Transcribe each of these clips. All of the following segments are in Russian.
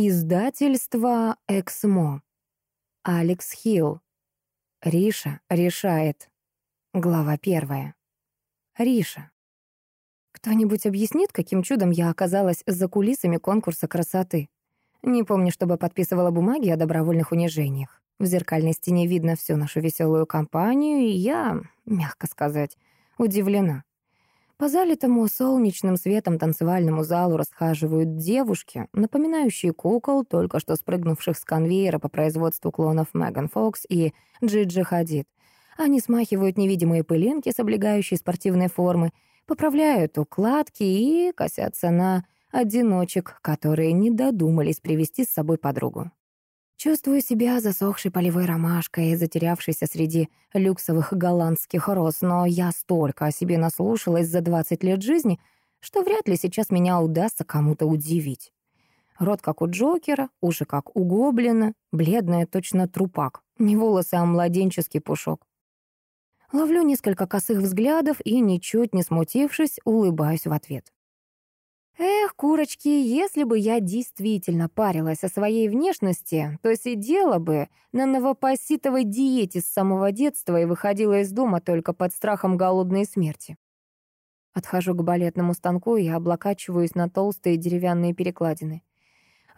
Издательство «Эксмо». Алекс Хилл. Риша решает. Глава первая. Риша. Кто-нибудь объяснит, каким чудом я оказалась за кулисами конкурса красоты? Не помню, чтобы подписывала бумаги о добровольных унижениях. В зеркальной стене видно всю нашу веселую компанию, и я, мягко сказать, удивлена. По залитому солнечным светом танцевальному залу расхаживают девушки, напоминающие кукол, только что спрыгнувших с конвейера по производству клонов Меган Фокс и Джиджи Хадид. Они смахивают невидимые пылинки с облегающей спортивной формы, поправляют укладки и косятся на одиночек, которые не додумались привести с собой подругу. Чувствую себя засохшей полевой ромашкой, затерявшейся среди люксовых голландских роз, но я столько о себе наслушалась за 20 лет жизни, что вряд ли сейчас меня удастся кому-то удивить. Рот как у Джокера, уши как у Гоблина, бледная точно трупак, не волосы, а младенческий пушок. Ловлю несколько косых взглядов и, ничуть не смутившись, улыбаюсь в ответ. Эх, курочки, если бы я действительно парилась о своей внешности, то сидела бы на новопоситовой диете с самого детства и выходила из дома только под страхом голодной смерти. Отхожу к балетному станку и облокачиваюсь на толстые деревянные перекладины.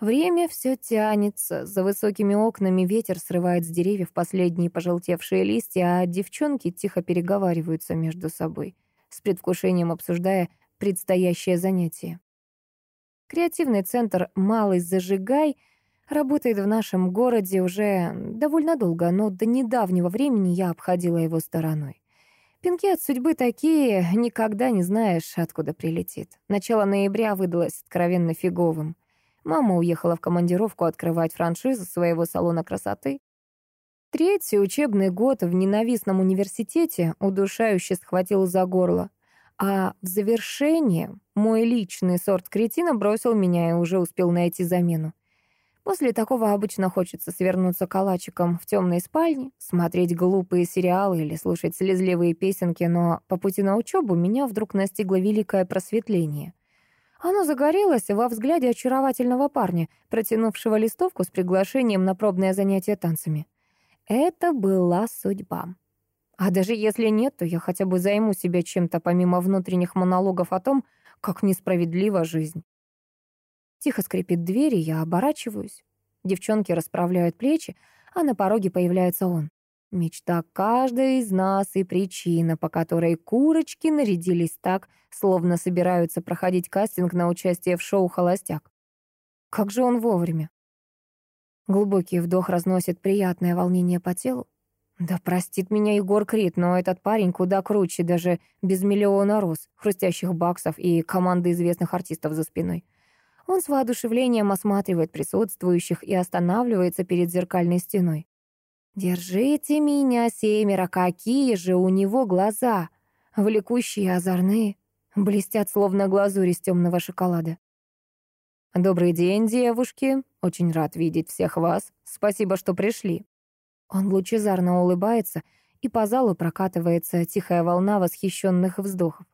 Время все тянется, за высокими окнами ветер срывает с деревьев последние пожелтевшие листья, а девчонки тихо переговариваются между собой, с предвкушением обсуждая предстоящее занятие. Креативный центр «Малый зажигай» работает в нашем городе уже довольно долго, но до недавнего времени я обходила его стороной. Пинки от судьбы такие, никогда не знаешь, откуда прилетит. Начало ноября выдалось откровенно фиговым. Мама уехала в командировку открывать франшизу своего салона красоты. Третий учебный год в ненавистном университете удушающе схватил за горло. А в завершение мой личный сорт кретина бросил меня и уже успел найти замену. После такого обычно хочется свернуться калачиком в темной спальне, смотреть глупые сериалы или слушать слезливые песенки, но по пути на учебу меня вдруг настигло великое просветление. Оно загорелось во взгляде очаровательного парня, протянувшего листовку с приглашением на пробное занятие танцами. Это была судьба. А даже если нет, то я хотя бы займу себя чем-то помимо внутренних монологов о том, как несправедлива жизнь. Тихо скрипит дверь, и я оборачиваюсь. Девчонки расправляют плечи, а на пороге появляется он. Мечта каждой из нас и причина, по которой курочки нарядились так, словно собираются проходить кастинг на участие в шоу «Холостяк». Как же он вовремя. Глубокий вдох разносит приятное волнение по телу. Да простит меня Егор Крид, но этот парень куда круче, даже без миллиона роз, хрустящих баксов и команды известных артистов за спиной. Он с воодушевлением осматривает присутствующих и останавливается перед зеркальной стеной. «Держите меня, семеро, какие же у него глаза! Влекущие озорные, блестят, словно глазурь из темного шоколада». «Добрый день, девушки. Очень рад видеть всех вас. Спасибо, что пришли». Он лучезарно улыбается, и по залу прокатывается тихая волна восхищенных вздохов.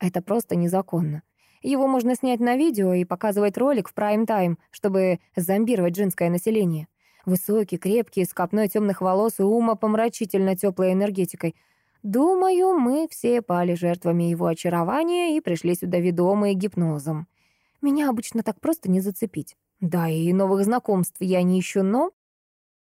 Это просто незаконно. Его можно снять на видео и показывать ролик в прайм-тайм, чтобы зомбировать женское население. Высокий, крепкий, с копной темных волос и ума помрачительно теплой энергетикой. Думаю, мы все пали жертвами его очарования и пришли сюда ведомые гипнозом. Меня обычно так просто не зацепить. Да, и новых знакомств я не ищу, но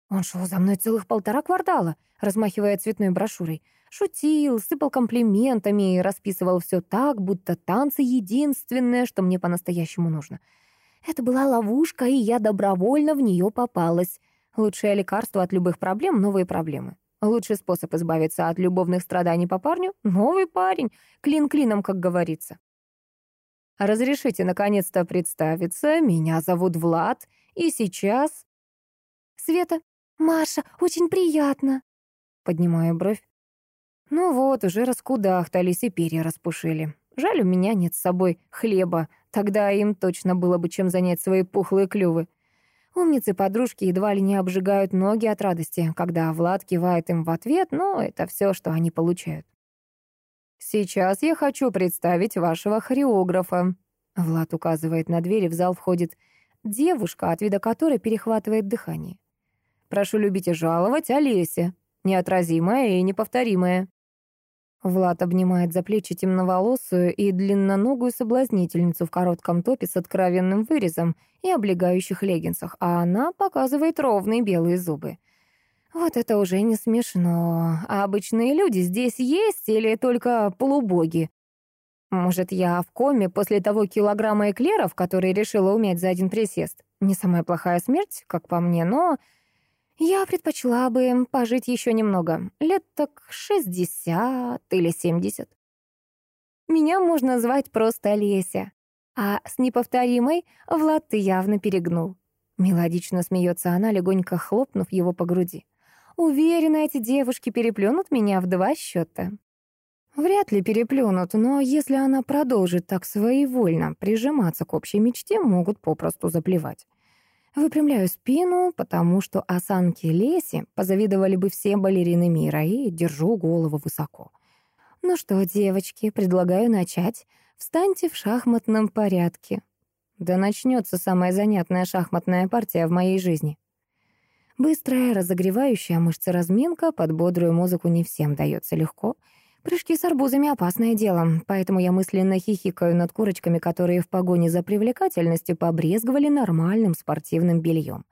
он шел за мной целых полтора квартала, размахивая цветной брошюрой. Шутил, сыпал комплиментами и расписывал все так, будто танцы — единственное, что мне по-настоящему нужно. Это была ловушка, и я добровольно в нее попалась. Лучшее лекарство от любых проблем — новые проблемы. Лучший способ избавиться от любовных страданий по парню — новый парень. Клин клином, как говорится. Разрешите наконец-то представиться. Меня зовут Влад, и сейчас... Света, «Маша, очень приятно!» Поднимаю бровь. Ну вот, уже раскудахтались и перья распушили. Жаль, у меня нет с собой хлеба, тогда им точно было бы чем занять свои пухлые клювы. Умницы-подружки едва ли не обжигают ноги от радости, когда Влад кивает им в ответ, но это все, что они получают. «Сейчас я хочу представить вашего хореографа». Влад указывает на дверь, и в зал входит девушка, от вида которой перехватывает дыхание. «Прошу любить и жаловать, Олеся. Неотразимая и неповторимая». Влад обнимает за плечи темноволосую и длинноногую соблазнительницу в коротком топе с откровенным вырезом и облегающих леггинсах, а она показывает ровные белые зубы. Вот это уже не смешно. А обычные люди здесь есть или только полубоги? Может, я в коме после того килограмма эклеров, который решила умять за один присест? Не самая плохая смерть, как по мне, но я предпочла бы пожить еще немного, лет так шестьдесят или семьдесят. Меня можно звать просто Леся, а с неповторимой Влад ты явно перегнул. Мелодично смеется она, легонько хлопнув его по груди. Уверена, эти девушки переплюнут меня в два счета. Вряд ли переплюнут, но если она продолжит так своевольно прижиматься к общей мечте, могут попросту заплевать. Выпрямляю спину, потому что осанки Леси позавидовали бы все балерины мира, и держу голову высоко. Ну что, девочки, предлагаю начать. Встаньте в шахматном порядке. Да начнется самая занятная шахматная партия в моей жизни. Быстрая, разогревающая мышцы разминка под бодрую музыку не всем дается легко — Прыжки с арбузами — опасное дело, поэтому я мысленно хихикаю над курочками, которые в погоне за привлекательностью побрезговали нормальным спортивным бельем.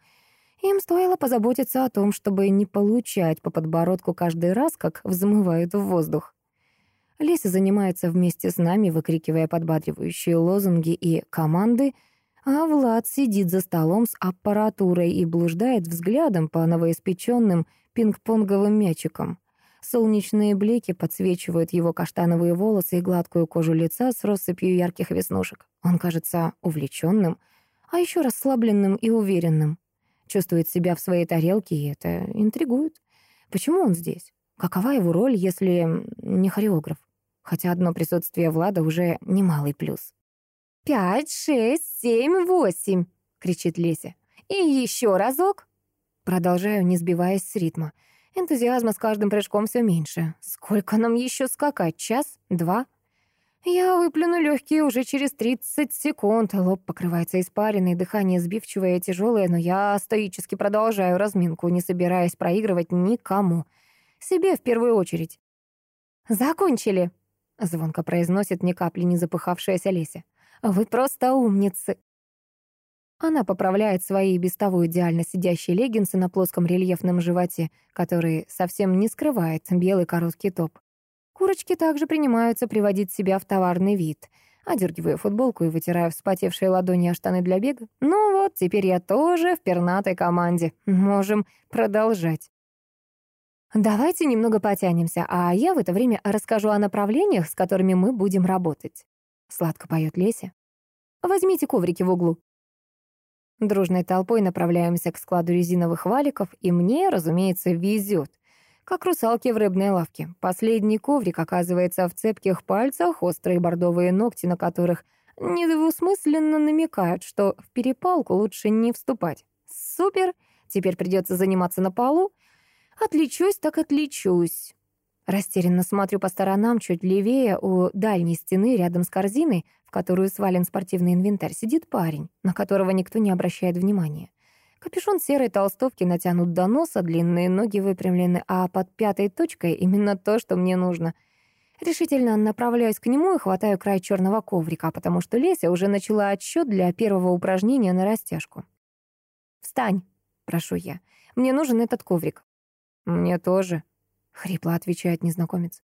Им стоило позаботиться о том, чтобы не получать по подбородку каждый раз, как взмывают в воздух. Леся занимается вместе с нами, выкрикивая подбадривающие лозунги и команды, а Влад сидит за столом с аппаратурой и блуждает взглядом по новоиспеченным пинг-понговым мячикам. Солнечные блики подсвечивают его каштановые волосы и гладкую кожу лица с россыпью ярких веснушек. Он кажется увлеченным, а еще расслабленным и уверенным. Чувствует себя в своей тарелке, и это интригует. Почему он здесь? Какова его роль, если не хореограф? Хотя одно присутствие Влада уже немалый плюс. «Пять, шесть, семь, восемь!» — кричит Леся. «И еще разок!» Продолжаю, не сбиваясь с ритма. Энтузиазма с каждым прыжком все меньше. Сколько нам еще скакать? Час? Два? Я выплюну легкие уже через 30 секунд. Лоб покрывается испариной, дыхание сбивчивое и тяжелое, но я стоически продолжаю разминку, не собираясь проигрывать никому. Себе в первую очередь. «Закончили!» — звонко произносит ни капли не запыхавшаяся Леся. «Вы просто умницы!» Она поправляет свои без того идеально сидящие леггинсы на плоском рельефном животе, который совсем не скрывает белый короткий топ. Курочки также принимаются приводить себя в товарный вид. Одергиваю футболку и вытираю вспотевшие ладони о штаны для бега. Ну вот, теперь я тоже в пернатой команде. Можем продолжать. Давайте немного потянемся, а я в это время расскажу о направлениях, с которыми мы будем работать. Сладко поет Леся. Возьмите коврики в углу. Дружной толпой направляемся к складу резиновых валиков, и мне, разумеется, везет. Как русалки в рыбной лавке. Последний коврик оказывается в цепких пальцах, острые бордовые ногти, на которых недвусмысленно намекают, что в перепалку лучше не вступать. Супер! Теперь придется заниматься на полу. Отличусь так отличусь. Растерянно смотрю по сторонам, чуть левее, у дальней стены, рядом с корзиной, в которую свален спортивный инвентарь, сидит парень, на которого никто не обращает внимания. Капюшон серой толстовки натянут до носа, длинные ноги выпрямлены, а под пятой точкой именно то, что мне нужно. Решительно направляюсь к нему и хватаю край черного коврика, потому что Леся уже начала отсчет для первого упражнения на растяжку. «Встань», — прошу я, — «мне нужен этот коврик». «Мне тоже», — хрипло отвечает незнакомец.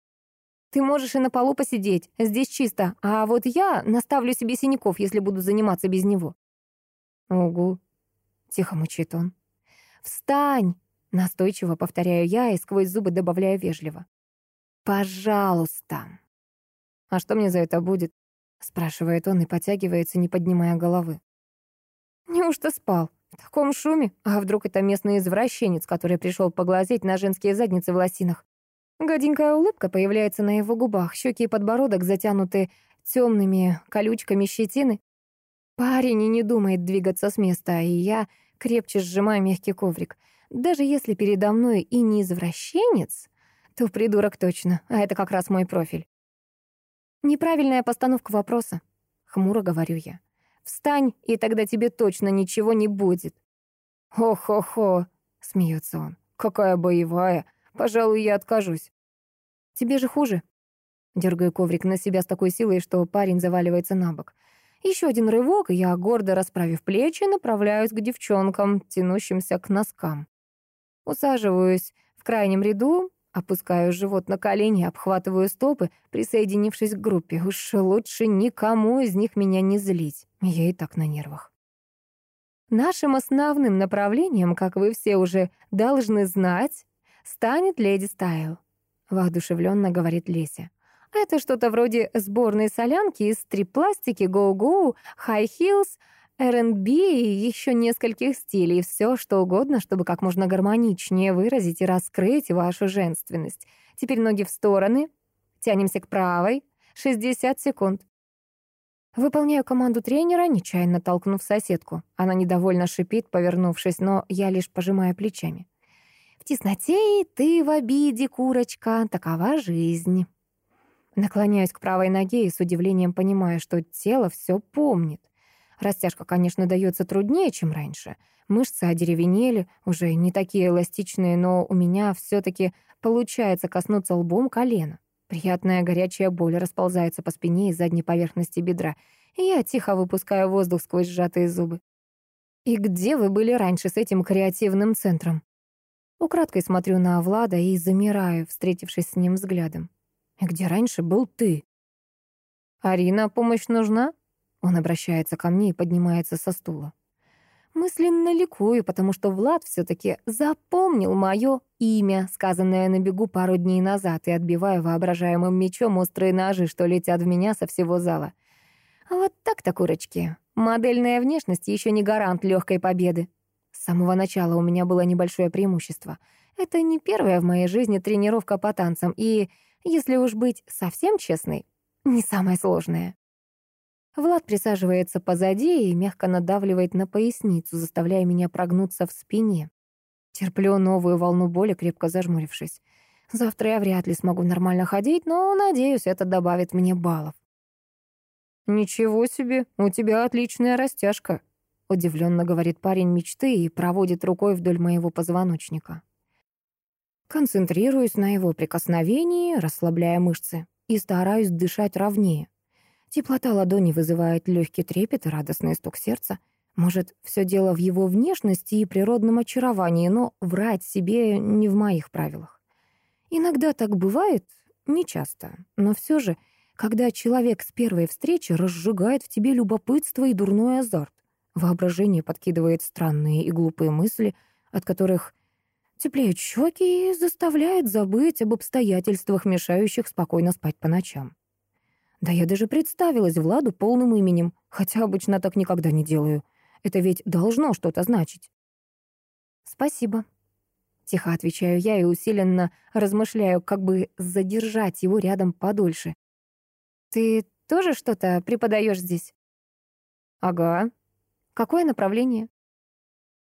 «Ты можешь и на полу посидеть, здесь чисто, а вот я наставлю себе синяков, если буду заниматься без него». «Угу», — тихо мучит он. «Встань!» — настойчиво повторяю я и сквозь зубы добавляю вежливо. «Пожалуйста!» «А что мне за это будет?» — спрашивает он и потягивается, не поднимая головы. «Неужто спал?» В таком шуме? А вдруг это местный извращенец, который пришел поглазеть на женские задницы в лосинах? Гаденькая улыбка появляется на его губах, щеки и подбородок затянуты темными колючками щетины. Парень и не думает двигаться с места, и я крепче сжимаю мягкий коврик. Даже если передо мной и не извращенец, то придурок точно, а это как раз мой профиль. Неправильная постановка вопроса, хмуро говорю я. Встань, и тогда тебе точно ничего не будет». «Хо-хо-хо», — смеется он. «Какая боевая. Пожалуй, я откажусь». «Тебе же хуже». Дергаю коврик на себя с такой силой, что парень заваливается на бок. Еще один рывок, и я, гордо расправив плечи, направляюсь к девчонкам, тянущимся к носкам. Усаживаюсь в крайнем ряду, опускаю живот на колени, обхватываю стопы, присоединившись к группе. Уж лучше никому из них меня не злить. Я и так на нервах. Нашим основным направлением, как вы все уже должны знать, станет леди Стайл, воодушевленно говорит Леся. Это что-то вроде сборной солянки из стрип-пластики, go-go, high heels, R&B и еще нескольких стилей. Все, что угодно, чтобы как можно гармоничнее выразить и раскрыть вашу женственность. Теперь ноги в стороны. Тянемся к правой. 60 секунд. Выполняю команду тренера, нечаянно толкнув соседку. Она недовольно шипит, повернувшись, но я лишь пожимаю плечами. «В тесноте и ты в обиде, курочка, такова жизнь». Наклоняюсь к правой ноге и с удивлением понимаю, что тело все помнит. Растяжка, конечно, дается труднее, чем раньше. Мышцы одеревенели, уже не такие эластичные, но у меня все таки получается коснуться лбом колена. Приятная горячая боль расползается по спине и задней поверхности бедра, и я тихо выпускаю воздух сквозь сжатые зубы. «И где вы были раньше с этим креативным центром?» Украдкой смотрю на Влада и замираю, встретившись с ним взглядом. «Где раньше был ты?» «Арина, помощь нужна?» Он обращается ко мне и поднимается со стула. Мысленно ликую, потому что Влад все-таки запомнил мое имя, сказанное на бегу пару дней назад, и отбиваю воображаемым мечом острые ножи, что летят в меня со всего зала. А вот так-то, курочки. Модельная внешность еще не гарант легкой победы. С самого начала у меня было небольшое преимущество. Это не первая в моей жизни тренировка по танцам, и, если уж быть совсем честной, не самая сложная. Влад присаживается позади и мягко надавливает на поясницу, заставляя меня прогнуться в спине. Терплю новую волну боли, крепко зажмурившись. Завтра я вряд ли смогу нормально ходить, но, надеюсь, это добавит мне баллов. «Ничего себе, у тебя отличная растяжка», — удивленно говорит парень мечты и проводит рукой вдоль моего позвоночника. Концентрируюсь на его прикосновении, расслабляя мышцы, и стараюсь дышать ровнее. Теплота ладони вызывает легкий трепет и радостный стук сердца. Может, все дело в его внешности и природном очаровании, но врать себе не в моих правилах. Иногда так бывает, не часто, но все же, когда человек с первой встречи разжигает в тебе любопытство и дурной азарт, воображение подкидывает странные и глупые мысли, от которых теплеют щеки и заставляет забыть об обстоятельствах, мешающих спокойно спать по ночам. Да я даже представилась Владу полным именем, хотя обычно так никогда не делаю. Это ведь должно что-то значить. «Спасибо», — тихо отвечаю я и усиленно размышляю, как бы задержать его рядом подольше. «Ты тоже что-то преподаешь здесь?» «Ага. Какое направление?»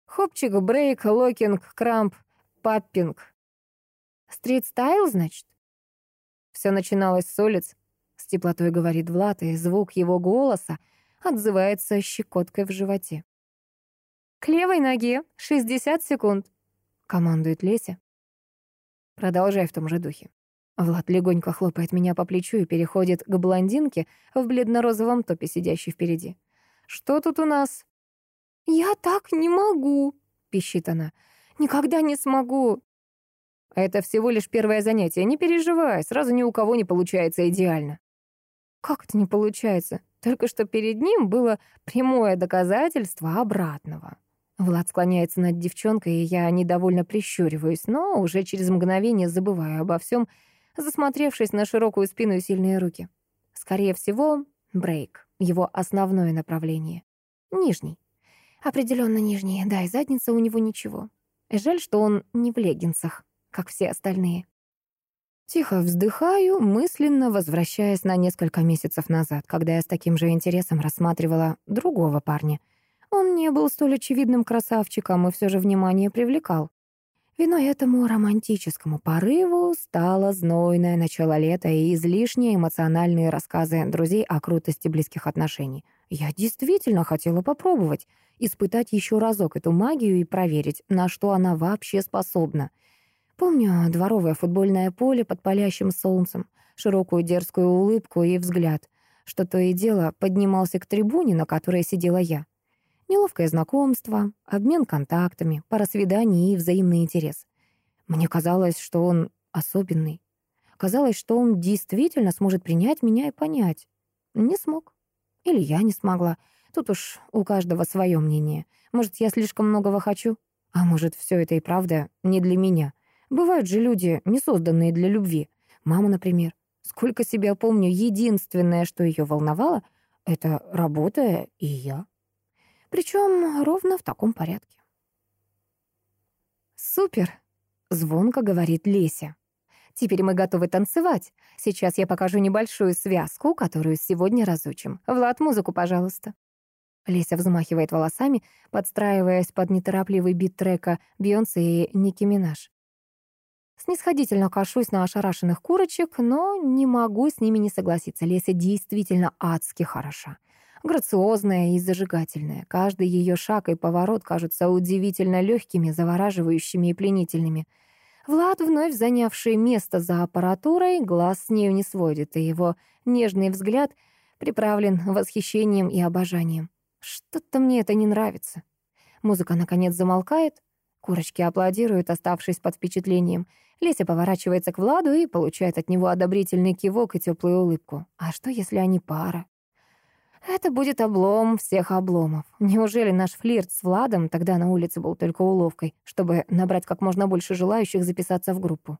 «Хопчик, брейк, локинг, крамп, поппинг». «Стрит-стайл, значит?» Все начиналось с улиц, с теплотой говорит Влад, и звук его голоса отзывается щекоткой в животе. «К левой ноге, 60 секунд», — командует Леся. Продолжай в том же духе. Влад легонько хлопает меня по плечу и переходит к блондинке в бледно-розовом топе, сидящей впереди. «Что тут у нас?» «Я так не могу», — пищит она. «Никогда не смогу». «Это всего лишь первое занятие, не переживай, сразу ни у кого не получается идеально». Как это не получается? Только что перед ним было прямое доказательство обратного. Влад склоняется над девчонкой, и я недовольно прищуриваюсь, но уже через мгновение забываю обо всем, засмотревшись на широкую спину и сильные руки. Скорее всего, брейк — его основное направление. Нижний. Определенно нижний, да, и задница у него ничего. Жаль, что он не в леггинсах, как все остальные. Тихо вздыхаю, мысленно возвращаясь на несколько месяцев назад, когда я с таким же интересом рассматривала другого парня. Он не был столь очевидным красавчиком и все же внимание привлекал. Виной этому романтическому порыву стало знойное начало лета и излишние эмоциональные рассказы друзей о крутости близких отношений. Я действительно хотела попробовать, испытать еще разок эту магию и проверить, на что она вообще способна. Помню дворовое футбольное поле под палящим солнцем, широкую дерзкую улыбку и взгляд, что то и дело поднимался к трибуне, на которой сидела я. Неловкое знакомство, обмен контактами, пара свиданий и взаимный интерес. Мне казалось, что он особенный. Казалось, что он действительно сможет принять меня и понять. Не смог. Или я не смогла. Тут уж у каждого свое мнение. Может, я слишком многого хочу? А может, все это и правда не для меня? Бывают же люди, не созданные для любви. Мама, например. Сколько себя помню, единственное, что ее волновало, это работа и я. Причем ровно в таком порядке. «Супер!» — звонко говорит Леся. «Теперь мы готовы танцевать. Сейчас я покажу небольшую связку, которую сегодня разучим. Влад, музыку, пожалуйста». Леся взмахивает волосами, подстраиваясь под неторопливый бит трека Бейонсе и Ники Минаж. Снисходительно кашусь на ошарашенных курочек, но не могу с ними не согласиться. Леся действительно адски хороша. Грациозная и зажигательная. Каждый ее шаг и поворот кажутся удивительно легкими, завораживающими и пленительными. Влад, вновь занявший место за аппаратурой, глаз с нею не сводит, и его нежный взгляд приправлен восхищением и обожанием. Что-то мне это не нравится. Музыка, наконец, замолкает. Курочки аплодируют, оставшись под впечатлением. Леся поворачивается к Владу и получает от него одобрительный кивок и теплую улыбку. А что, если они пара? Это будет облом всех обломов. Неужели наш флирт с Владом тогда на улице был только уловкой, чтобы набрать как можно больше желающих записаться в группу?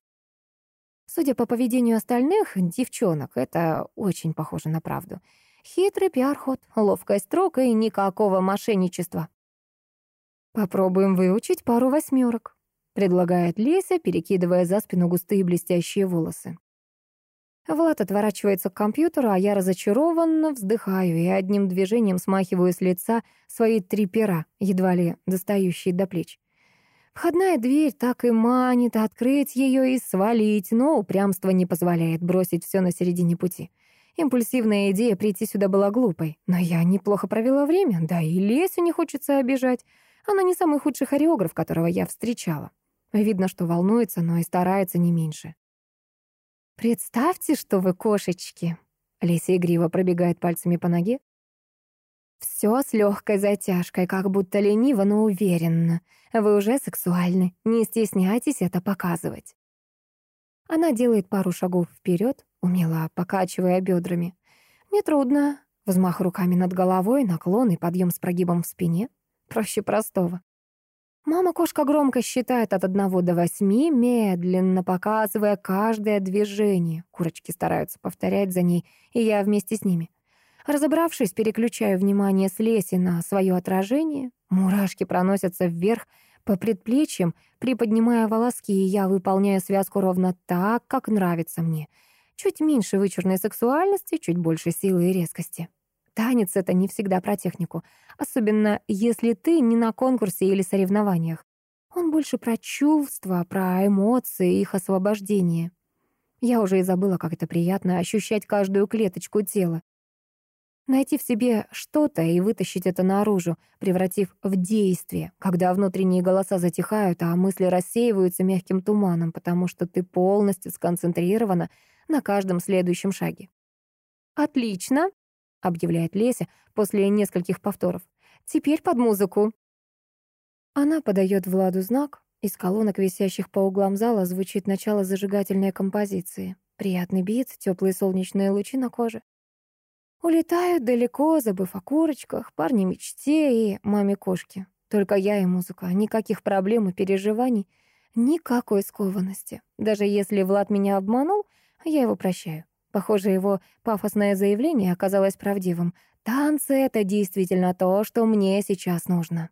Судя по поведению остальных девчонок, это очень похоже на правду. Хитрый пиар-ход, ловкая строка и никакого мошенничества. «Попробуем выучить пару восьмерок», — предлагает Леся, перекидывая за спину густые блестящие волосы. Влад отворачивается к компьютеру, а я разочарованно вздыхаю и одним движением смахиваю с лица свои три пера, едва ли достающие до плеч. Входная дверь так и манит открыть ее и свалить, но упрямство не позволяет бросить все на середине пути. Импульсивная идея прийти сюда была глупой, но я неплохо провела время, да и Лесю не хочется обижать. Она не самый худший хореограф, которого я встречала. Видно, что волнуется, но и старается не меньше. «Представьте, что вы кошечки!» Леся игриво пробегает пальцами по ноге. Все с легкой затяжкой, как будто лениво, но уверенно. Вы уже сексуальны, не стесняйтесь это показывать. Она делает пару шагов вперед, умело покачивая бедрами. Нетрудно. Взмах руками над головой, наклон и подъем с прогибом в спине. Проще простого. Мама-кошка громко считает от одного до восьми, медленно показывая каждое движение. Курочки стараются повторять за ней, и я вместе с ними. Разобравшись, переключаю внимание с Леси на свое отражение. Мурашки проносятся вверх по предплечьям, приподнимая волоски, и я выполняю связку ровно так, как нравится мне. Чуть меньше вычурной сексуальности, чуть больше силы и резкости. Танец — это не всегда про технику, особенно если ты не на конкурсе или соревнованиях. Он больше про чувства, про эмоции, их освобождение. Я уже и забыла, как это приятно ощущать каждую клеточку тела. Найти в себе что-то и вытащить это наружу, превратив в действие, когда внутренние голоса затихают, а мысли рассеиваются мягким туманом, потому что ты полностью сконцентрирована на каждом следующем шаге. «Отлично!» — объявляет Леся после нескольких повторов. «Теперь под музыку». Она подает Владу знак. Из колонок, висящих по углам зала, звучит начало зажигательной композиции. Приятный бит, теплые солнечные лучи на коже. Улетают далеко, забыв о курочках, парне мечте и маме-кошке. Только я и музыка. Никаких проблем и переживаний. Никакой скованности. Даже если Влад меня обманул, я его прощаю. Похоже, его пафосное заявление оказалось правдивым. Танцы — это действительно то, что мне сейчас нужно.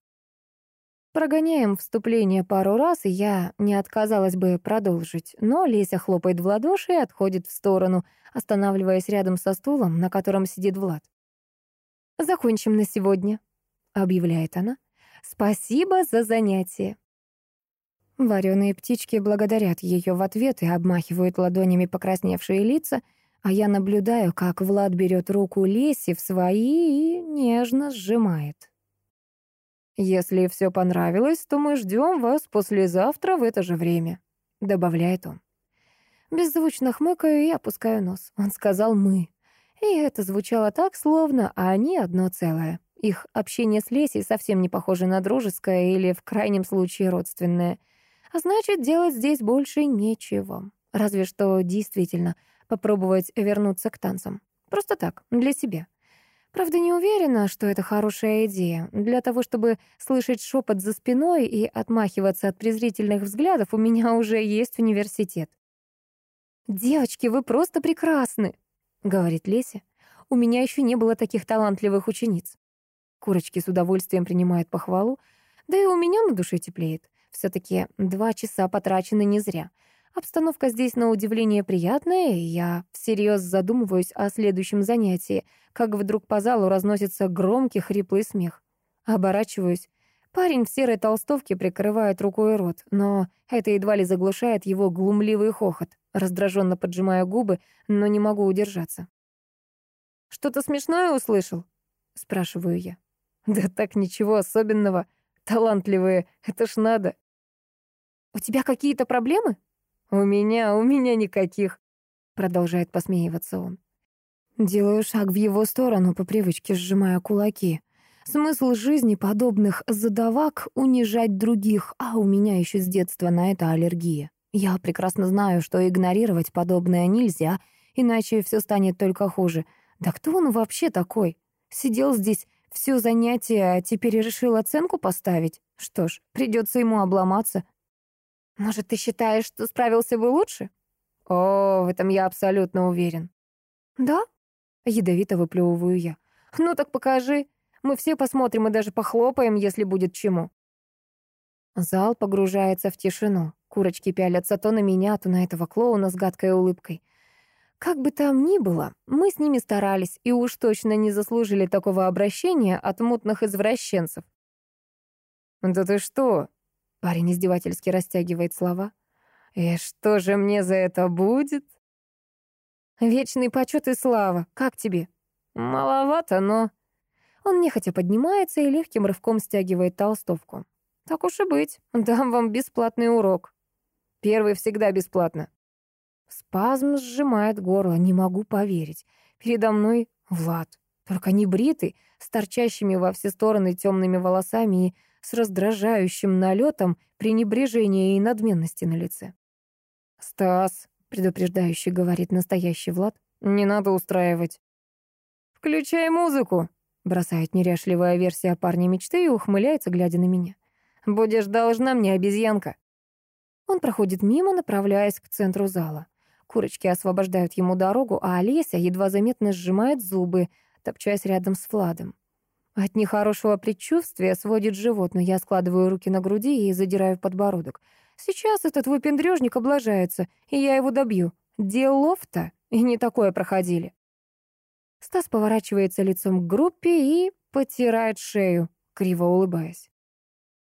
Прогоняем вступление пару раз, и я не отказалась бы продолжить. Но Леся хлопает в ладоши и отходит в сторону, останавливаясь рядом со стулом, на котором сидит Влад. «Закончим на сегодня», — объявляет она. «Спасибо за занятие». Вареные птички благодарят ее в ответ и обмахивают ладонями покрасневшие лица. А я наблюдаю, как Влад берет руку Леси в свои и нежно сжимает. «Если все понравилось, то мы ждем вас послезавтра в это же время», — добавляет он. Беззвучно хмыкаю и опускаю нос. Он сказал «мы». И это звучало так, словно они одно целое. Их общение с Лесей совсем не похоже на дружеское или, в крайнем случае, родственное. А значит, делать здесь больше нечего. Разве что действительно попробовать вернуться к танцам. Просто так, для себя. Правда, не уверена, что это хорошая идея. Для того, чтобы слышать шепот за спиной и отмахиваться от презрительных взглядов, у меня уже есть университет. «Девочки, вы просто прекрасны!» — говорит Леся. «У меня еще не было таких талантливых учениц». Курочки с удовольствием принимают похвалу. Да и у меня на душе теплеет. все таки два часа потрачены не зря. Обстановка здесь, на удивление, приятная, и я всерьез задумываюсь о следующем занятии, как вдруг по залу разносится громкий хриплый смех. Оборачиваюсь. Парень в серой толстовке прикрывает рукой рот, но это едва ли заглушает его глумливый хохот. Раздраженно поджимая губы, но не могу удержаться. «Что-то смешное услышал?» — спрашиваю я. «Да так ничего особенного. Талантливые, это ж надо». «У тебя какие-то проблемы?» «У меня, у меня никаких», — продолжает посмеиваться он. Делаю шаг в его сторону, по привычке сжимая кулаки. Смысл жизни подобных задавак — унижать других, а у меня еще с детства на это аллергия. Я прекрасно знаю, что игнорировать подобное нельзя, иначе все станет только хуже. Да кто он вообще такой? Сидел здесь все занятие, а теперь решил оценку поставить? Что ж, придется ему обломаться. Может, ты считаешь, что справился бы лучше? О, в этом я абсолютно уверен. Да? Ядовито выплевываю я. Ну так покажи. Мы все посмотрим и даже похлопаем, если будет чему. Зал погружается в тишину. Курочки пялятся то на меня, то на этого клоуна с гадкой улыбкой. Как бы там ни было, мы с ними старались и уж точно не заслужили такого обращения от мутных извращенцев. «Да ты что?» Парень издевательски растягивает слова. «И что же мне за это будет?» «Вечный почет и слава. Как тебе?» «Маловато, но...» Он нехотя поднимается и легким рывком стягивает толстовку. «Так уж и быть, дам вам бесплатный урок. Первый всегда бесплатно». Спазм сжимает горло, не могу поверить. Передо мной Влад, только не бритый, с торчащими во все стороны темными волосами и с раздражающим налетом пренебрежения и надменности на лице. «Стас», — предупреждающе говорит настоящий Влад, — «не надо устраивать». «Включай музыку», — бросает неряшливая версия парня мечты и ухмыляется, глядя на меня. «Будешь должна мне, обезьянка». Он проходит мимо, направляясь к центру зала. Курочки освобождают ему дорогу, а Олеся едва заметно сжимает зубы, топчась рядом с Владом. От нехорошего предчувствия сводит живот, но я складываю руки на груди и задираю подбородок. Сейчас этот выпендрёжник облажается, и я его добью. Делов-то и не такое проходили. Стас поворачивается лицом к группе и потирает шею, криво улыбаясь.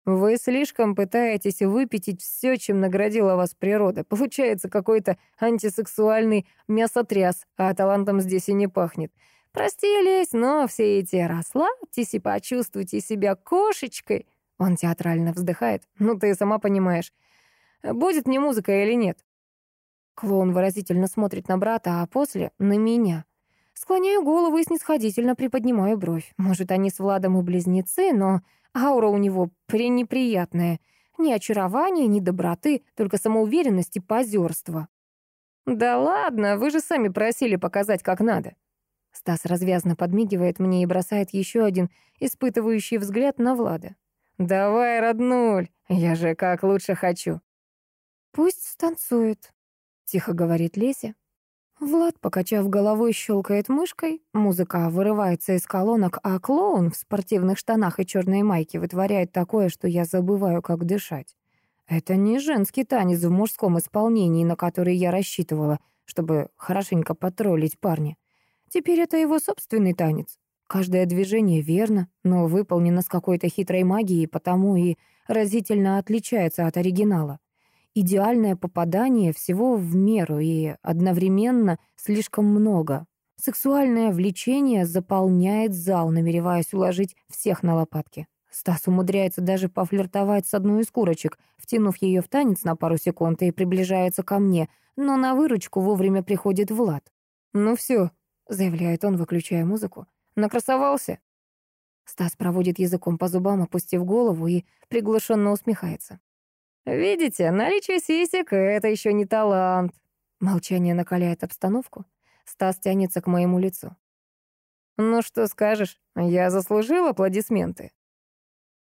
Вы слишком пытаетесь выпятить все, чем наградила вас природа. Получается какой-то антисексуальный мясотряс, а талантом здесь и не пахнет. Простились, но все эти расслабьтесь и почувствуйте себя кошечкой. Он театрально вздыхает. Ну, ты сама понимаешь, будет мне музыка или нет. Клоун выразительно смотрит на брата, а после — на меня. Склоняю голову и снисходительно приподнимаю бровь. Может, они с Владом и близнецы, но аура у него пренеприятная. Ни очарования, ни доброты, только самоуверенность и позерство. «Да ладно, вы же сами просили показать, как надо». Стас развязно подмигивает мне и бросает еще один испытывающий взгляд на Влада. «Давай, роднуль, я же как лучше хочу». «Пусть станцует», — тихо говорит Леся. Влад, покачав головой, щелкает мышкой, музыка вырывается из колонок, а клоун в спортивных штанах и черной майке вытворяет такое, что я забываю, как дышать. Это не женский танец в мужском исполнении, на который я рассчитывала, чтобы хорошенько потроллить парня. Теперь это его собственный танец. Каждое движение верно, но выполнено с какой-то хитрой магией, потому и разительно отличается от оригинала. идеальное попадание всего в меру и одновременно слишком много. Сексуальное влечение заполняет зал, намереваясь уложить всех на лопатки. Стас умудряется даже пофлиртовать с одной из курочек, втянув ее в танец на пару секунд и приближается ко мне, но на выручку вовремя приходит Влад. «Ну все», — заявляет он, выключая музыку. «Накрасовался?» Стас проводит языком по зубам, опустив голову и приглушенно усмехается. «Видите, наличие сисек — это еще не талант». Молчание накаляет обстановку. Стас тянется к моему лицу. «Ну что скажешь, я заслужил аплодисменты?»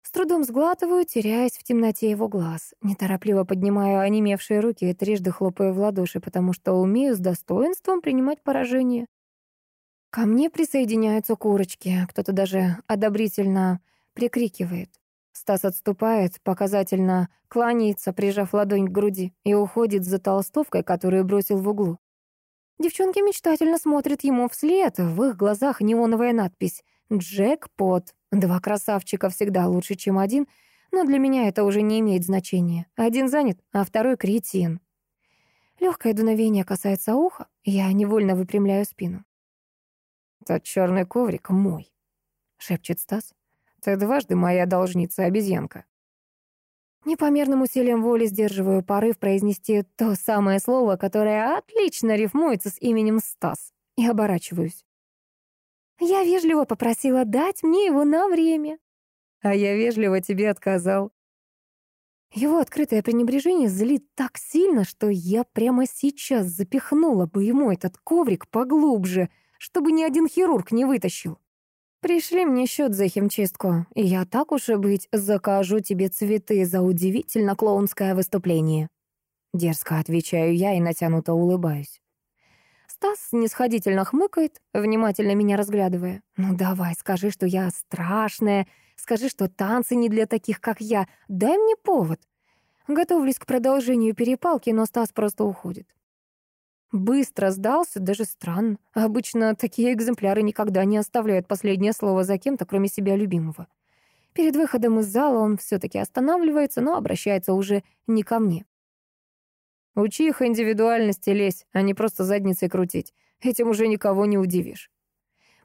С трудом сглатываю, теряясь в темноте его глаз. Неторопливо поднимаю онемевшие руки и трижды хлопаю в ладоши, потому что умею с достоинством принимать поражение. Ко мне присоединяются курочки, кто-то даже одобрительно прикрикивает. Стас отступает, показательно кланяется, прижав ладонь к груди, и уходит за толстовкой, которую бросил в углу. Девчонки мечтательно смотрят ему вслед, в их глазах неоновая надпись «Джекпот». Два красавчика всегда лучше, чем один, но для меня это уже не имеет значения. Один занят, а второй кретин. Легкое дуновение касается уха, я невольно выпрямляю спину. «Тот черный коврик мой», — шепчет Стас. «Ты дважды моя должница, обезьянка». Непомерным усилием воли сдерживаю порыв произнести то самое слово, которое отлично рифмуется с именем Стас, и оборачиваюсь. Я вежливо попросила дать мне его на время. А я вежливо тебе отказал. Его открытое пренебрежение злит так сильно, что я прямо сейчас запихнула бы ему этот коврик поглубже, чтобы ни один хирург не вытащил. Пришли мне счет за химчистку, и я так уж и быть закажу тебе цветы за удивительно клоунское выступление. Дерзко отвечаю я и натянуто улыбаюсь. Стас снисходительно хмыкает, внимательно меня разглядывая. «Ну давай, скажи, что я страшная, скажи, что танцы не для таких, как я. Дай мне повод». Готовлюсь к продолжению перепалки, но Стас просто уходит. Быстро сдался, даже странно. Обычно такие экземпляры никогда не оставляют последнее слово за кем-то, кроме себя любимого. Перед выходом из зала он все таки останавливается, но обращается уже не ко мне. «Учи их индивидуальности лезь, а не просто задницей крутить. Этим уже никого не удивишь».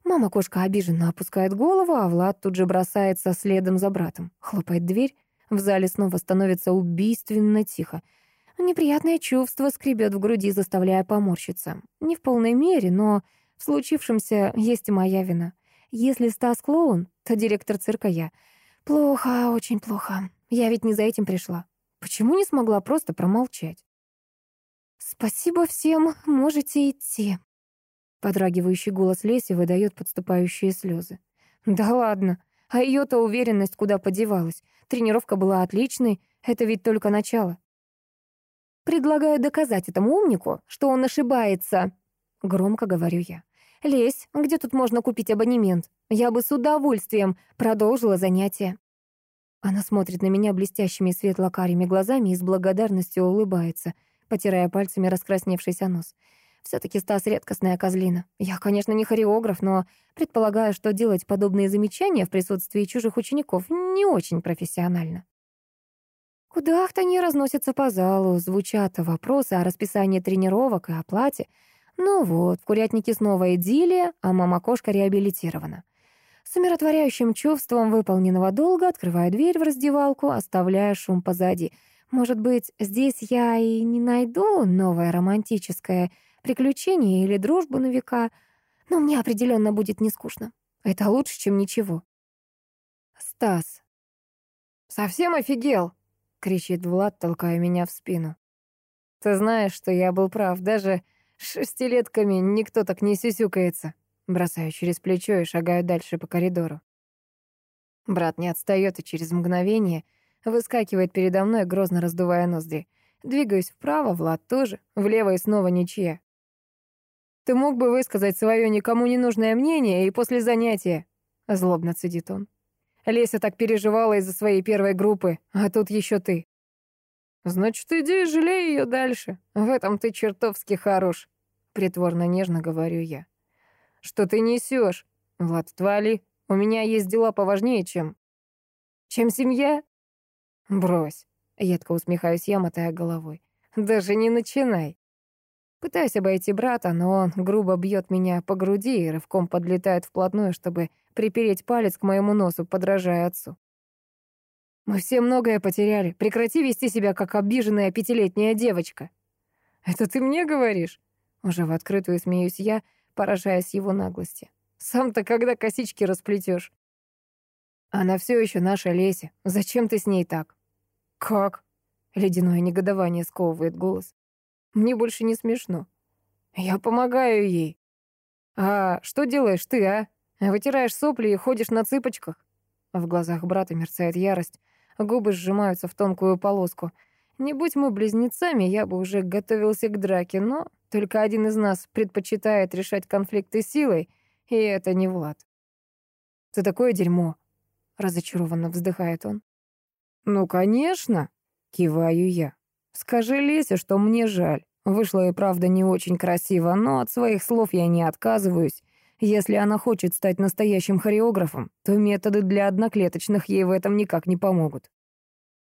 Мама-кошка обиженно опускает голову, а Влад тут же бросается следом за братом. Хлопает дверь. В зале снова становится убийственно тихо. Неприятное чувство скребет в груди, заставляя поморщиться. Не в полной мере, но в случившемся есть и моя вина. Если Стас клоун, то директор цирка я. Плохо, очень плохо. Я ведь не за этим пришла. Почему не смогла просто промолчать? «Спасибо всем, можете идти». Подрагивающий голос Леси выдает подступающие слезы. «Да ладно, а ее-то уверенность куда подевалась? Тренировка была отличной, это ведь только начало. Предлагаю доказать этому умнику, что он ошибается. Громко говорю я. Лесь, где тут можно купить абонемент? Я бы с удовольствием продолжила занятие. Она смотрит на меня блестящими светло-карими глазами и с благодарностью улыбается, потирая пальцами раскрасневшийся нос. все таки Стас — редкостная козлина. Я, конечно, не хореограф, но предполагаю, что делать подобные замечания в присутствии чужих учеников не очень профессионально. Кудахтанье разносятся по залу, звучат вопросы о расписании тренировок и оплате. Ну вот, в курятнике снова идиллия, а мама-кошка реабилитирована. С умиротворяющим чувством выполненного долга открываю дверь в раздевалку, оставляя шум позади. Может быть, здесь я и не найду новое романтическое приключение или дружбу на века, но мне определенно будет не скучно. Это лучше, чем ничего. Стас. «Совсем офигел?» Кричит Влад, толкая меня в спину. Ты знаешь, что я был прав, даже шестилетками никто так не сюсюкается. Бросаю через плечо и шагаю дальше по коридору. Брат не отстаёт и через мгновение выскакивает передо мной, грозно раздувая ноздри. Двигаюсь вправо, Влад тоже, влево и снова ничья. «Ты мог бы высказать свое никому не нужное мнение и после занятия?» — злобно цедит он. Леся так переживала из-за своей первой группы, а тут еще ты. Значит, иди и жалей ее дальше. В этом ты чертовски хорош. Притворно нежно говорю я. Что ты несешь? Влад, твали. У меня есть дела поважнее, чем... Чем семья? Брось. Едко усмехаюсь я, мотая головой. Даже не начинай. Пытаюсь обойти брата, но он грубо бьет меня по груди и рывком подлетает вплотную, чтобы припереть палец к моему носу, подражая отцу. «Мы все многое потеряли. Прекрати вести себя, как обиженная пятилетняя девочка». «Это ты мне говоришь?» Уже в открытую смеюсь я, поражаясь его наглости. «Сам-то когда косички расплетешь? «Она все еще наша Леся. Зачем ты с ней так?» «Как?» Ледяное негодование сковывает голос. «Мне больше не смешно. Я помогаю ей». «А что делаешь ты, а? Вытираешь сопли и ходишь на цыпочках?» В глазах брата мерцает ярость, губы сжимаются в тонкую полоску. Не будь мы близнецами, я бы уже готовился к драке, но только один из нас предпочитает решать конфликты силой, и это не Влад. «Ты такое дерьмо!» — разочарованно вздыхает он. «Ну, конечно!» — киваю я. «Скажи Лесе, что мне жаль. Вышло и правда не очень красиво, но от своих слов я не отказываюсь. Если она хочет стать настоящим хореографом, то методы для одноклеточных ей в этом никак не помогут.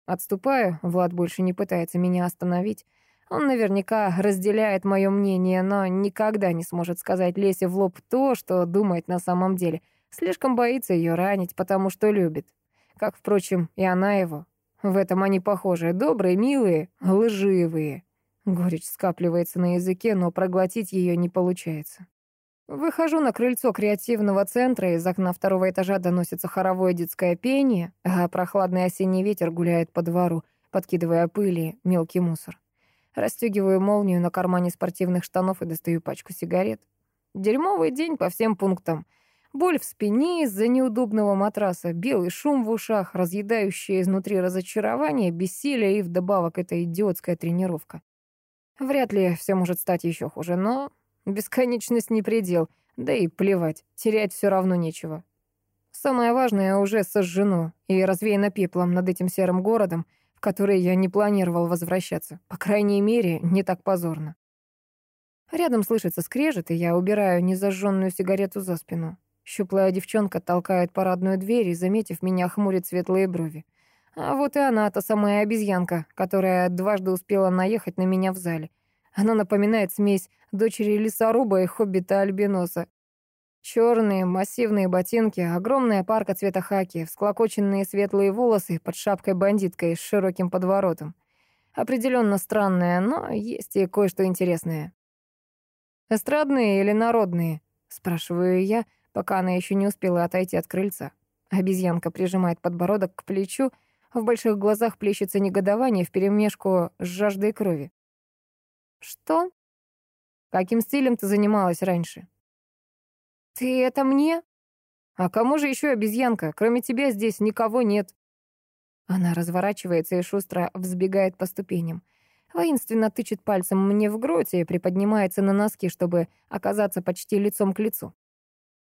Отступаю, Влад больше не пытается меня остановить. Он наверняка разделяет мое мнение, но никогда не сможет сказать Лесе в лоб то, что думает на самом деле. Слишком боится ее ранить, потому что любит. Как, впрочем, и она его. В этом они похожи. Добрые, милые, лживые. Горечь скапливается на языке, но проглотить ее не получается. Выхожу на крыльцо креативного центра, из окна второго этажа доносится хоровое детское пение, а прохладный осенний ветер гуляет по двору, подкидывая пыли, мелкий мусор. Растёгиваю молнию на кармане спортивных штанов и достаю пачку сигарет. Дерьмовый день по всем пунктам. Боль в спине из-за неудобного матраса, белый шум в ушах, разъедающее изнутри разочарование, бессилие и вдобавок эта идиотская тренировка. Вряд ли все может стать еще хуже, но Бесконечность не предел, да и плевать, терять все равно нечего. Самое важное уже сожжено и развеяно пеплом над этим серым городом, в который я не планировал возвращаться. По крайней мере, не так позорно. Рядом слышится скрежет, и я убираю незажженную сигарету за спину. Щуплая девчонка толкает парадную дверь и, заметив меня, хмурит светлые брови. А вот и она, та самая обезьянка, которая дважды успела наехать на меня в зале. Она напоминает смесь дочери лесоруба и хоббита-альбиноса. Черные массивные ботинки, огромная парка цвета хаки, всклокоченные светлые волосы под шапкой-бандиткой с широким подворотом. Определенно странная, но есть и кое-что интересное. «Эстрадные или народные?» — спрашиваю я, пока она еще не успела отойти от крыльца. Обезьянка прижимает подбородок к плечу, в больших глазах плещется негодование вперемешку с жаждой крови. «Что?» Каким стилем ты занималась раньше? Ты это мне? А кому же еще обезьянка? Кроме тебя здесь никого нет. Она разворачивается и шустро взбегает по ступеням. Воинственно тычет пальцем мне в грудь и приподнимается на носки, чтобы оказаться почти лицом к лицу.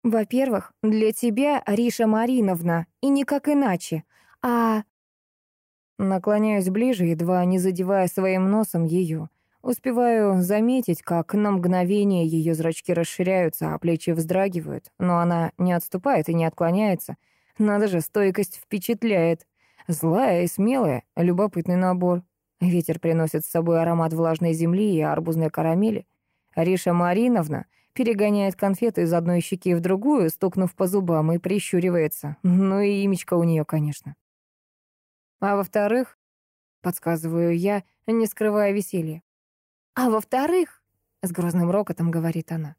Во-первых, для тебя Риша Мариновна, и никак иначе. А... Наклоняюсь ближе, едва не задевая своим носом ее. Успеваю заметить, как на мгновение ее зрачки расширяются, а плечи вздрагивают, но она не отступает и не отклоняется. Надо же, стойкость впечатляет. Злая и смелая, любопытный набор. Ветер приносит с собой аромат влажной земли и арбузной карамели. Риша Мариновна перегоняет конфеты из одной щеки в другую, стукнув по зубам, и прищуривается. Ну и имечко у нее, конечно. А во-вторых, подсказываю я, не скрывая веселья, а во-вторых, с грозным рокотом говорит она,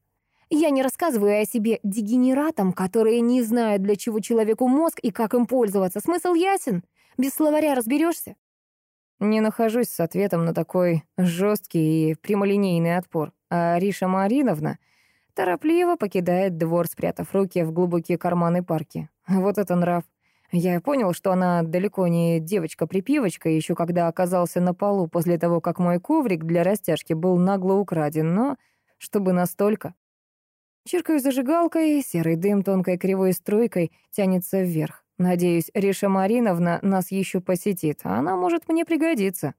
я не рассказываю о себе дегенератам, которые не знают, для чего человеку мозг и как им пользоваться. Смысл ясен? Без словаря разберешься? Не нахожусь с ответом на такой жесткий и прямолинейный отпор. А Риша Мариновна торопливо покидает двор, спрятав руки в глубокие карманы парки. Вот это нрав. Я понял, что она далеко не девочка-припивочка, еще когда оказался на полу после того, как мой коврик для растяжки был нагло украден, но чтобы настолько. Чиркаю зажигалкой, серый дым тонкой кривой струйкой тянется вверх. Надеюсь, Риша Мариновна нас еще посетит, а она может мне пригодиться.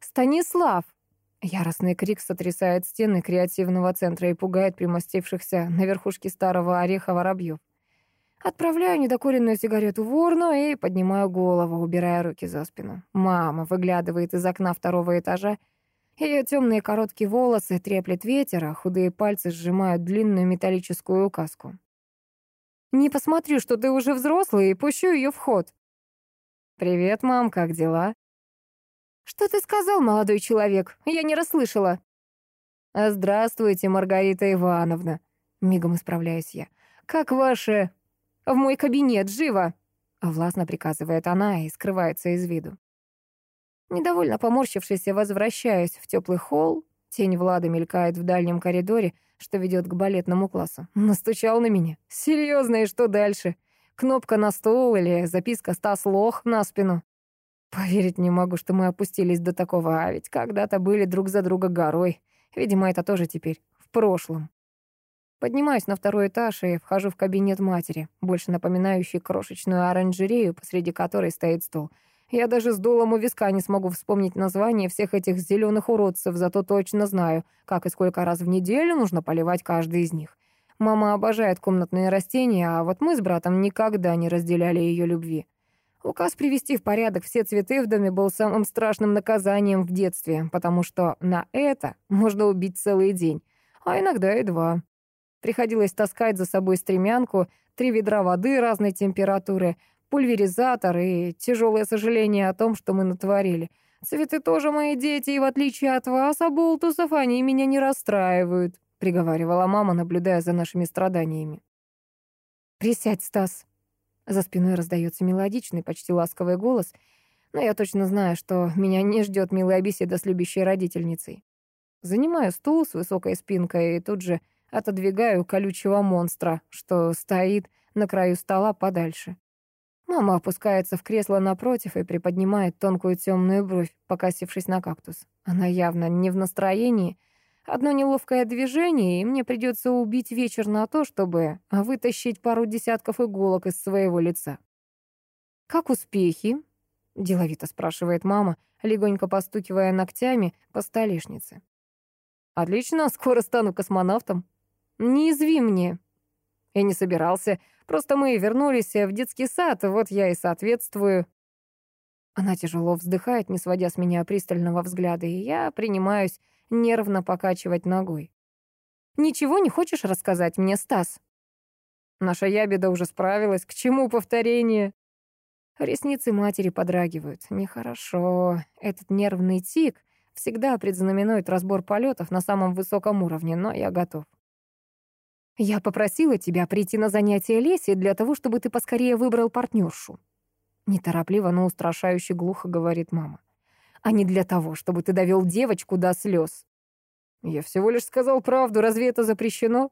«Станислав!» Яростный крик сотрясает стены креативного центра и пугает примостившихся на верхушке старого ореха воробьев. Отправляю недокуренную сигарету в урну и поднимаю голову, убирая руки за спину. Мама выглядывает из окна второго этажа. Ее темные короткие волосы треплет ветер, а худые пальцы сжимают длинную металлическую указку. «Не посмотрю, что ты уже взрослый, и пущу ее в ход». «Привет, мам, как дела?» «Что ты сказал, молодой человек? Я не расслышала». «Здравствуйте, Маргарита Ивановна», — мигом исправляюсь я. «Как ваше в мой кабинет, живо!» Властно приказывает она и скрывается из виду. Недовольно поморщившись, возвращаюсь в теплый холл. Тень Влада мелькает в дальнем коридоре, что ведет к балетному классу. Настучал на меня. Серьезно, и что дальше? Кнопка на стол или записка «Стас Лох» на спину? Поверить не могу, что мы опустились до такого, а ведь когда-то были друг за друга горой. Видимо, это тоже теперь в прошлом. Поднимаюсь на второй этаж и вхожу в кабинет матери, больше напоминающий крошечную оранжерею, посреди которой стоит стол. Я даже с дулом у виска не смогу вспомнить название всех этих зеленых уродцев, зато точно знаю, как и сколько раз в неделю нужно поливать каждый из них. Мама обожает комнатные растения, а вот мы с братом никогда не разделяли ее любви. Указ привести в порядок все цветы в доме был самым страшным наказанием в детстве, потому что на это можно убить целый день, а иногда и два. Приходилось таскать за собой стремянку, три ведра воды разной температуры, пульверизатор и тяжелое сожаление о том, что мы натворили. Цветы тоже мои дети, и в отличие от вас, оболтусов, они меня не расстраивают», — приговаривала мама, наблюдая за нашими страданиями. «Присядь, Стас». За спиной раздается мелодичный, почти ласковый голос, но я точно знаю, что меня не ждет милая беседа с любящей родительницей. Занимаю стул с высокой спинкой и тут же Отодвигаю колючего монстра, что стоит на краю стола подальше. Мама опускается в кресло напротив и приподнимает тонкую темную бровь, покосившись на кактус. Она явно не в настроении. Одно неловкое движение, и мне придется убить вечер на то, чтобы вытащить пару десятков иголок из своего лица. «Как успехи?» — деловито спрашивает мама, легонько постукивая ногтями по столешнице. «Отлично, скоро стану космонавтом», «Не изви мне». Я не собирался. Просто мы вернулись в детский сад, вот я и соответствую. Она тяжело вздыхает, не сводя с меня пристального взгляда, и я принимаюсь нервно покачивать ногой. «Ничего не хочешь рассказать мне, Стас?» Наша ябеда уже справилась. К чему повторение? Ресницы матери подрагивают. Нехорошо. Этот нервный тик всегда предзнаменует разбор полетов на самом высоком уровне, но я готов. «Я попросила тебя прийти на занятия Леси для того, чтобы ты поскорее выбрал партнершу». Неторопливо, но устрашающе глухо говорит мама. «А не для того, чтобы ты довел девочку до слез». «Я всего лишь сказал правду, разве это запрещено?»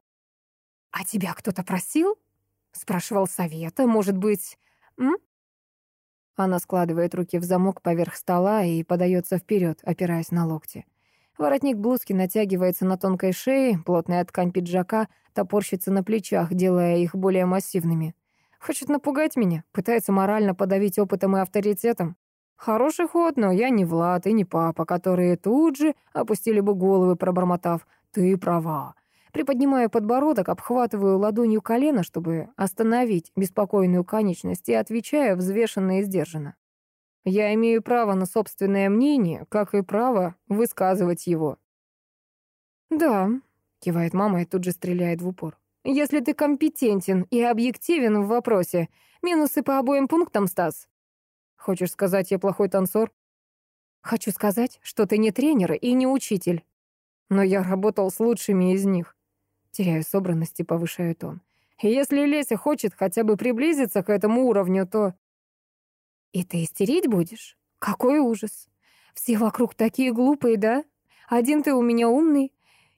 «А тебя кто-то просил?» Спрашивал совета, может быть... М? Она складывает руки в замок поверх стола и подается вперед, опираясь на локти. Воротник блузки натягивается на тонкой шее, плотная ткань пиджака топорщится на плечах, делая их более массивными. Хочет напугать меня, пытается морально подавить опытом и авторитетом. Хороший ход, но я не Влад и не папа, которые тут же опустили бы головы, пробормотав «ты права». Приподнимаю подбородок, обхватываю ладонью колено, чтобы остановить беспокойную конечность, и отвечаю взвешенно и сдержанно. Я имею право на собственное мнение, как и право высказывать его. «Да», — кивает мама и тут же стреляет в упор. «Если ты компетентен и объективен в вопросе, минусы по обоим пунктам, Стас». «Хочешь сказать, я плохой танцор?» «Хочу сказать, что ты не тренер и не учитель. Но я работал с лучшими из них». Теряю собранность и повышаю тон. «Если Леся хочет хотя бы приблизиться к этому уровню, то...» «И ты истерить будешь? Какой ужас! Все вокруг такие глупые, да? Один ты у меня умный,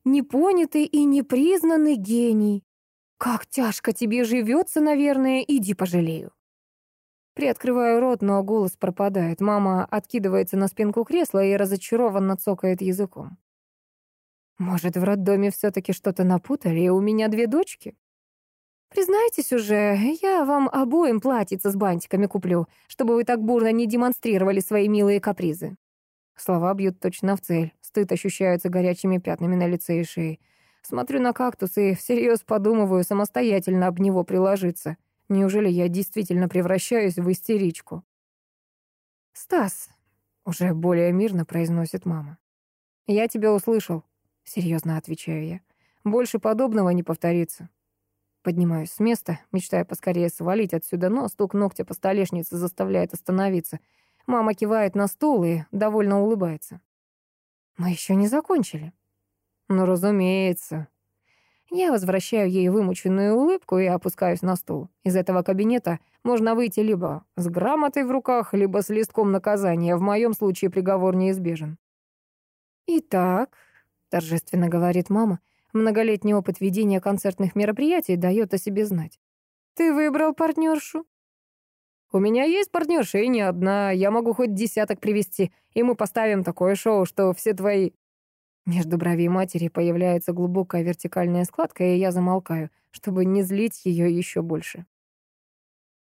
непонятый и непризнанный гений. Как тяжко тебе живется, наверное, иди пожалею». Приоткрываю рот, но голос пропадает. Мама откидывается на спинку кресла и разочарованно цокает языком. «Может, в роддоме все таки что-то напутали, и у меня две дочки?» «Признайтесь уже, я вам обоим платьице с бантиками куплю, чтобы вы так бурно не демонстрировали свои милые капризы». Слова бьют точно в цель. Стыд ощущается горячими пятнами на лице и шее. Смотрю на кактус и всерьез подумываю самостоятельно об него приложиться. Неужели я действительно превращаюсь в истеричку? «Стас», — уже более мирно произносит мама. «Я тебя услышал», — серьезно отвечаю я. «Больше подобного не повторится». Поднимаюсь с места, мечтая поскорее свалить отсюда, но стук ногтя по столешнице заставляет остановиться. Мама кивает на стул и довольно улыбается. «Мы еще не закончили». «Ну, разумеется», я возвращаю ей вымученную улыбку и опускаюсь на стул. Из этого кабинета можно выйти либо с грамотой в руках, либо с листком наказания. В моем случае приговор неизбежен. «Итак», — торжественно говорит мама, многолетний опыт ведения концертных мероприятий дает о себе знать. «Ты выбрал партнершу?» «У меня есть партнерша, и не одна. Я могу хоть десяток привести, и мы поставим такое шоу, что все твои между бровей матери появляется глубокая вертикальная складка, и я замолкаю, чтобы не злить ее еще больше.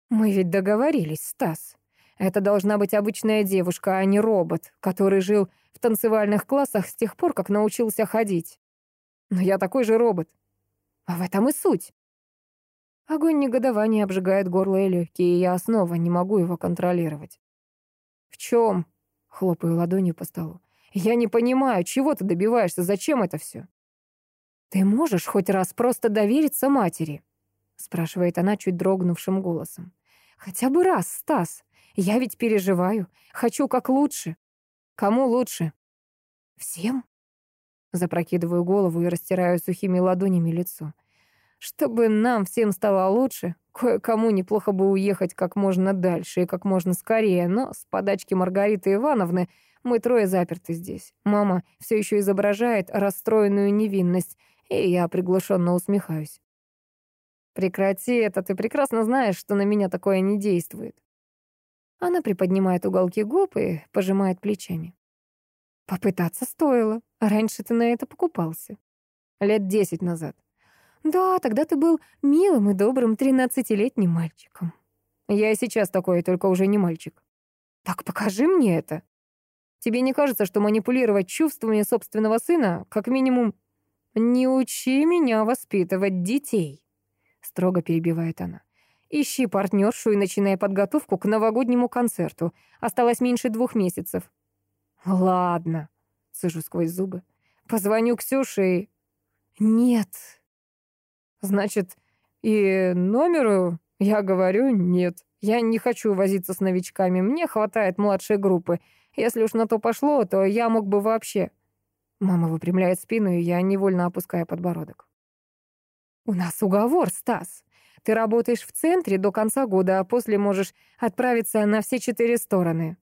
«Мы ведь договорились, Стас. Это должна быть обычная девушка, а не робот, который жил в танцевальных классах с тех пор, как научился ходить. Но я такой же робот. А в этом и суть. Огонь негодования обжигает горло и легкие, и я снова не могу его контролировать. «В чем?» — хлопаю ладонью по столу. Я не понимаю, чего ты добиваешься, зачем это все? Ты можешь хоть раз просто довериться матери? Спрашивает она чуть дрогнувшим голосом. Хотя бы раз, Стас. Я ведь переживаю. Хочу как лучше. Кому лучше? Всем? Запрокидываю голову и растираю сухими ладонями лицо. Чтобы нам всем стало лучше, кое-кому неплохо бы уехать как можно дальше и как можно скорее, но с подачки Маргариты Ивановны мы трое заперты здесь. Мама все еще изображает расстроенную невинность, и я приглушенно усмехаюсь. «Прекрати это, ты прекрасно знаешь, что на меня такое не действует». Она приподнимает уголки губ и пожимает плечами. «Попытаться стоило. Раньше ты на это покупался. Лет десять назад. Да, тогда ты был милым и добрым тринадцатилетним мальчиком. Я и сейчас такой, только уже не мальчик. Так покажи мне это. Тебе не кажется, что манипулировать чувствами собственного сына, как минимум, не учи меня воспитывать детей?» Строго перебивает она. «Ищи партнершу и начинай подготовку к новогоднему концерту. Осталось меньше двух месяцев». «Ладно», — сижу сквозь зубы. «Позвоню Ксюше и...» «Нет». «Значит, и номеру я говорю нет. Я не хочу возиться с новичками. Мне хватает младшей группы. Если уж на то пошло, то я мог бы вообще...» Мама выпрямляет спину, и я невольно опускаю подбородок. «У нас уговор, Стас. Ты работаешь в центре до конца года, а после можешь отправиться на все четыре стороны».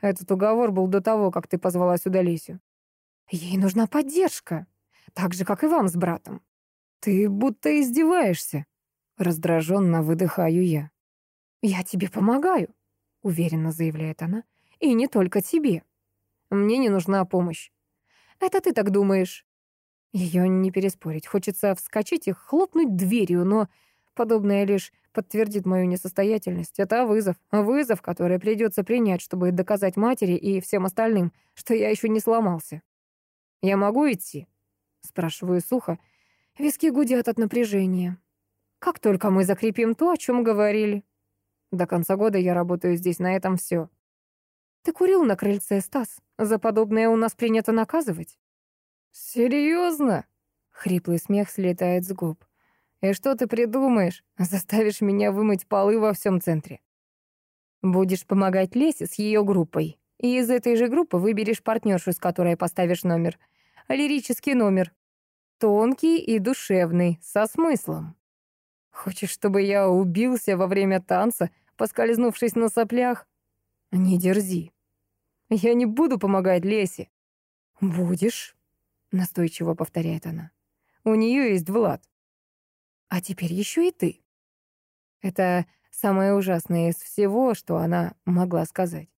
Этот уговор был до того, как ты позвала сюда Лесю. Ей нужна поддержка, так же, как и вам с братом. Ты будто издеваешься. Раздраженно выдыхаю я. «Я тебе помогаю», — уверенно заявляет она. И не только тебе. Мне не нужна помощь. Это ты так думаешь. Ее не переспорить. Хочется вскочить и хлопнуть дверью, но подобное лишь подтвердит мою несостоятельность. Это вызов. Вызов, который придется принять, чтобы доказать матери и всем остальным, что я еще не сломался. «Я могу идти?» Спрашиваю сухо. Виски гудят от напряжения. «Как только мы закрепим то, о чем говорили». До конца года я работаю здесь, на этом все. Ты курил на крыльце, Стас. За подобное у нас принято наказывать. Серьезно? Хриплый смех слетает с губ. И что ты придумаешь? Заставишь меня вымыть полы во всем центре. Будешь помогать Лесе с ее группой. И из этой же группы выберешь партнершу, с которой поставишь номер. Лирический номер. Тонкий и душевный, со смыслом. Хочешь, чтобы я убился во время танца, поскользнувшись на соплях? Не дерзи. Я не буду помогать Лесе. Будешь, настойчиво повторяет она. У нее есть Влад. А теперь еще и ты. Это самое ужасное из всего, что она могла сказать.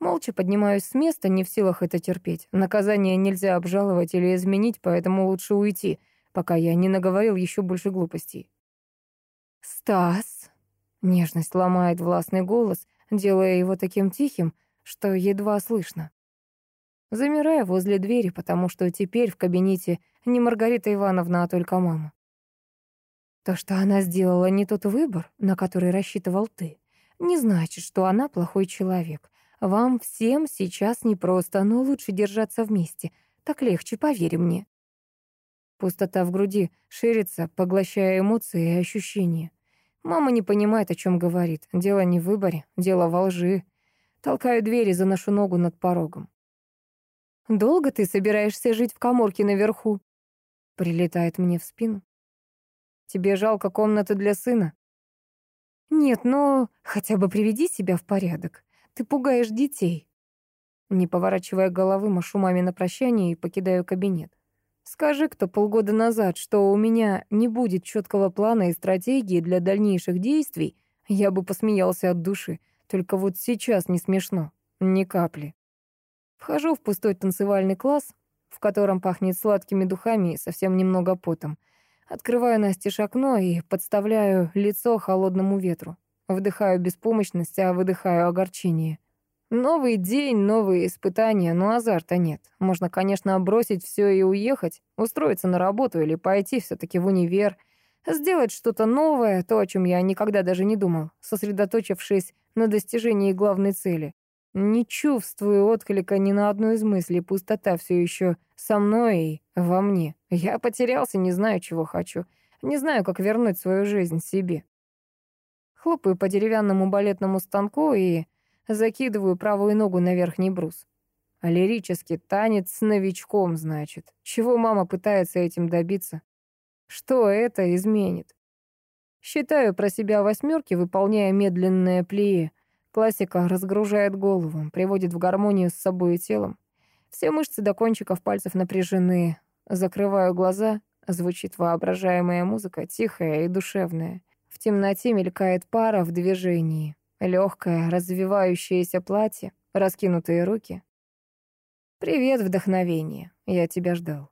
Молча поднимаюсь с места, не в силах это терпеть. Наказание нельзя обжаловать или изменить, поэтому лучше уйти, пока я не наговорил еще больше глупостей. «Стас!» — нежность ломает властный голос, делая его таким тихим, что едва слышно. Замирая возле двери, потому что теперь в кабинете не Маргарита Ивановна, а только мама. То, что она сделала не тот выбор, на который рассчитывал ты, не значит, что она плохой человек. Вам всем сейчас непросто, но лучше держаться вместе. Так легче, поверь мне. Пустота в груди ширится, поглощая эмоции и ощущения. Мама не понимает, о чем говорит. Дело не в выборе, дело во лжи. Толкаю дверь и заношу ногу над порогом. «Долго ты собираешься жить в коморке наверху?» Прилетает мне в спину. «Тебе жалко комнаты для сына?» «Нет, но хотя бы приведи себя в порядок. Ты пугаешь детей». Не поворачивая головы, машу маме на прощание и покидаю кабинет. Скажи кто полгода назад, что у меня не будет четкого плана и стратегии для дальнейших действий, я бы посмеялся от души. Только вот сейчас не смешно. Ни капли. Вхожу в пустой танцевальный класс, в котором пахнет сладкими духами и совсем немного потом. Открываю настежь окно и подставляю лицо холодному ветру. Вдыхаю беспомощность, а выдыхаю огорчение. Новый день, новые испытания, но азарта нет. Можно, конечно, бросить все и уехать, устроиться на работу или пойти все таки в универ, сделать что-то новое, то, о чем я никогда даже не думал, сосредоточившись на достижении главной цели. Не чувствую отклика ни на одну из мыслей, пустота все еще со мной и во мне. Я потерялся, не знаю, чего хочу, не знаю, как вернуть свою жизнь себе. Хлопаю по деревянному балетному станку и Закидываю правую ногу на верхний брус. Лирический танец с новичком, значит. Чего мама пытается этим добиться? Что это изменит? Считаю про себя восьмерки, выполняя медленное плие. Классика разгружает голову, приводит в гармонию с собой и телом. Все мышцы до кончиков пальцев напряжены. Закрываю глаза, звучит воображаемая музыка, тихая и душевная. В темноте мелькает пара в движении. Легкое, развивающееся платье, раскинутые руки. «Привет, вдохновение. Я тебя ждал».